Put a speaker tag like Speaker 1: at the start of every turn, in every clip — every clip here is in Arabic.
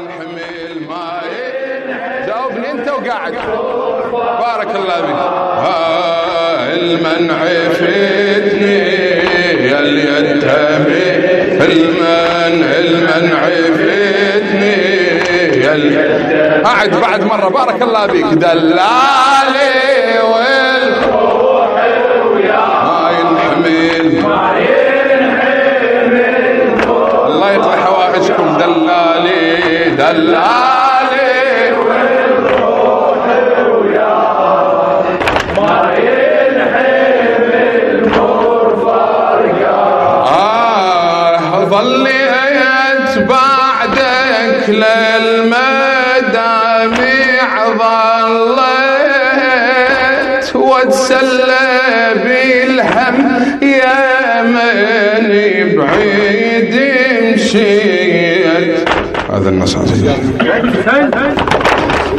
Speaker 1: ينحمل ما جاوبني انت وقاعد. بارك الله ها المنع فتني اللي ينتمي. المن المنع فتني اللي قعد بعد مرة. بارك الله بك دلالي ويا الله يطلع حوائجكم. دلالي دلالي آه ظليت بعدك ظليت واتسلى بالهم يا من بعيد مشيت هذا النص.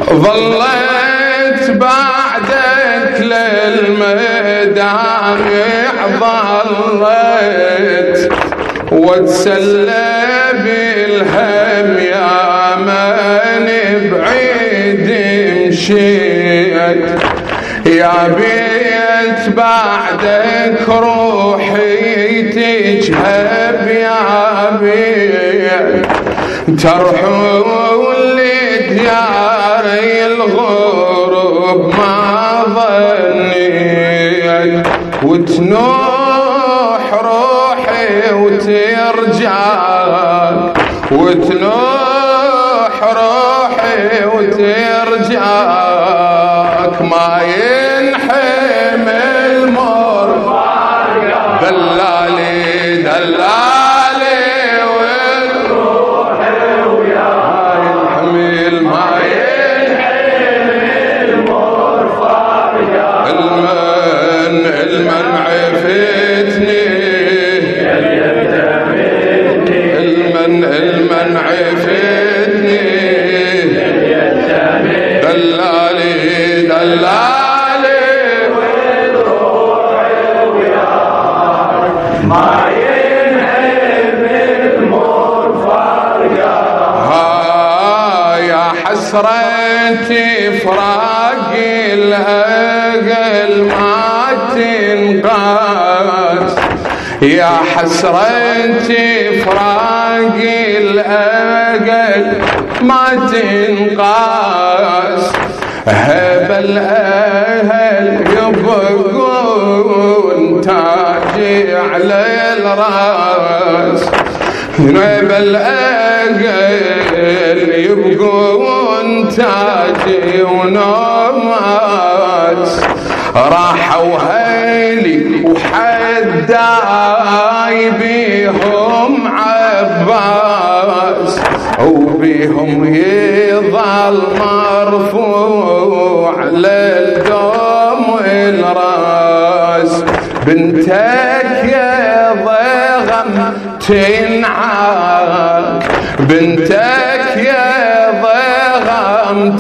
Speaker 1: ظليت بعدك للمدامع ظليت واتسلى بالهم يا من بعيد مشيت. يا بيت بعدك روحي تجهب يا بيت ترحل لدياري الغرب ما ظنيت. وتنوح روحي وترجع وتنوح روحي وترجعك. ما ينحمل حسرتي فراق الأقل ما تنقاس يا حسرتي فراق الأقل ما تنقاس هب الأهل يبقون تاجي على الرأس. هب الأقل يبقون تاجي ونومات راحوا هيلي وحداي بيهم عباس وبيهم يظل مرفوع للدوم الراس. بنتك يا ضغم تنعاك بنتك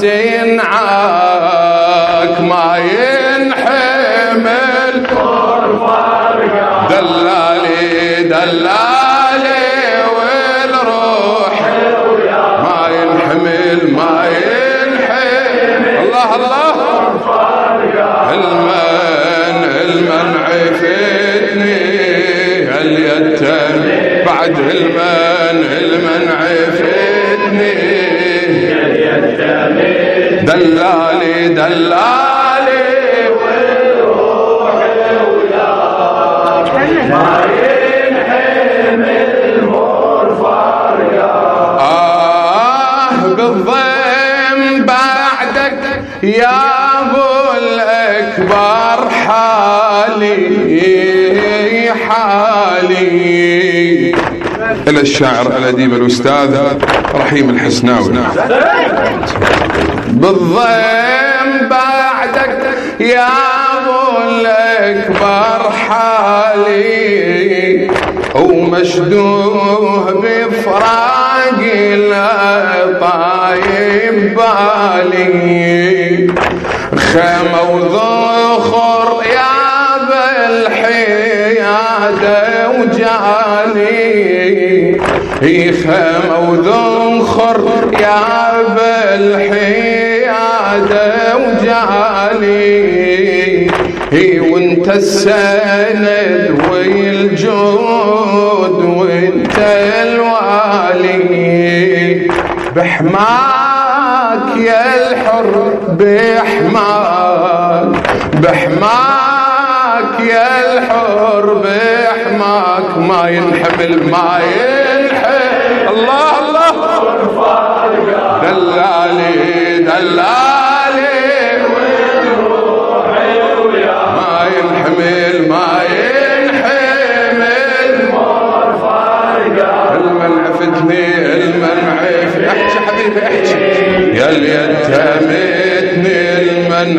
Speaker 1: تنعاك ما ينحمل دلالي دلالي إلى الشاعر الأديب الأستاذ رحيم الحسناوي. بالضيم بعدك يا أبو الأكبر حالي ومشدوه بفراق الطايب بالي. خيمة وذخر يا بالحيادة وجالي. خيمة وذنخر يا بالحيادة وجالي وانت السند والجود وانت الوالي. بحماك يا الحر بحماك بحماك يا الحر بحماك. ما ينحمل ما ينحمل الله الله. دلالي دلالي.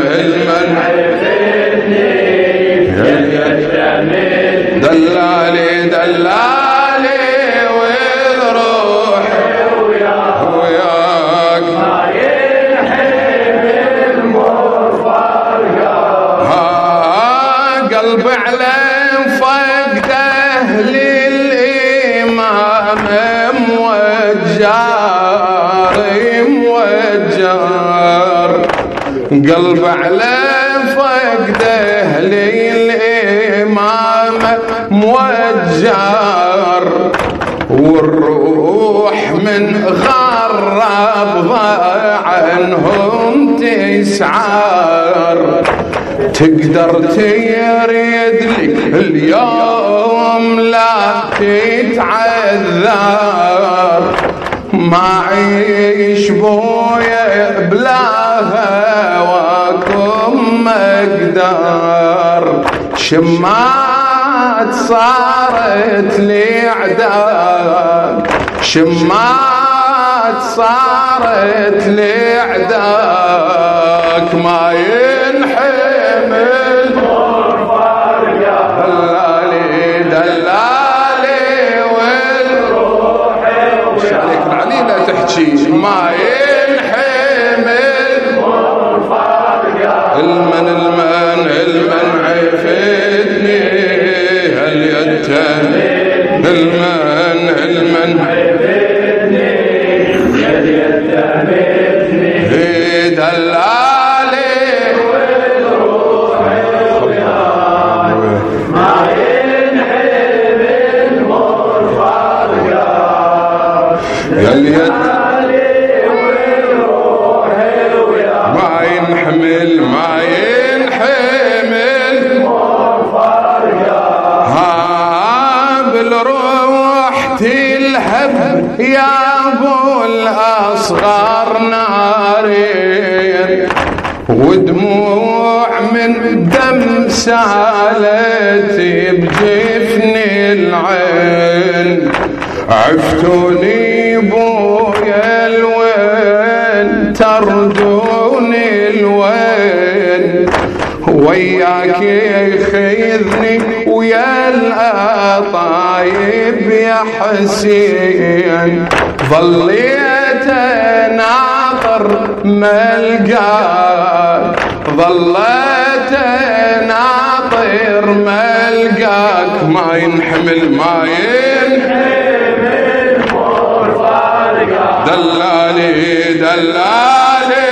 Speaker 1: المنع المنع دلالي دلالي والروح وياك. ها قلب على فقده للإمام قلب على فقده للإمام موجر والروح من غرب عنهم تسعر. تقدر تريد لي اليوم لا تتعذر. ما عيش بويا بلا هواكم مقدار شمات صارت لي عداك شمات صارت لي عداك ما ينحمل يا أبو الأصغر نارين ودموع من دم سالت بجفني العين. عفتوني بويا الوين ترجوني الوين. وياك يخذني ويا الأطايب. يا حسين. ظليت ناطر ملقاك ظليت ناطر ملقاك ما ينحمل ما ينحمل. دلالي دلالي.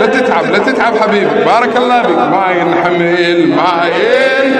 Speaker 1: لا تتعب لا تتعب حبيبي. بارك الله بك ما ينحمل ما ينحمل.